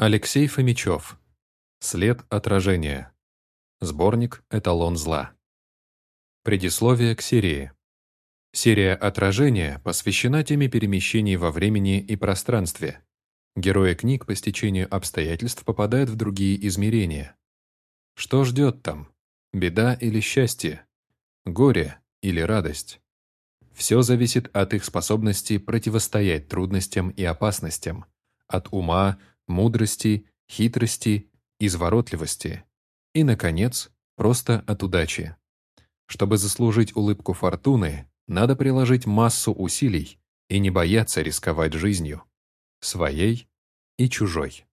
Алексей Фомичев. След отражения. Сборник «Эталон зла». Предисловие к серии. Серия «Отражения» посвящена теме перемещений во времени и пространстве. Герои книг по стечению обстоятельств попадают в другие измерения. Что ждет там? Беда или счастье? Горе или радость? Все зависит от их способности противостоять трудностям и опасностям, от ума, мудрости, хитрости, изворотливости и, наконец, просто от удачи. Чтобы заслужить улыбку фортуны, надо приложить массу усилий и не бояться рисковать жизнью, своей и чужой.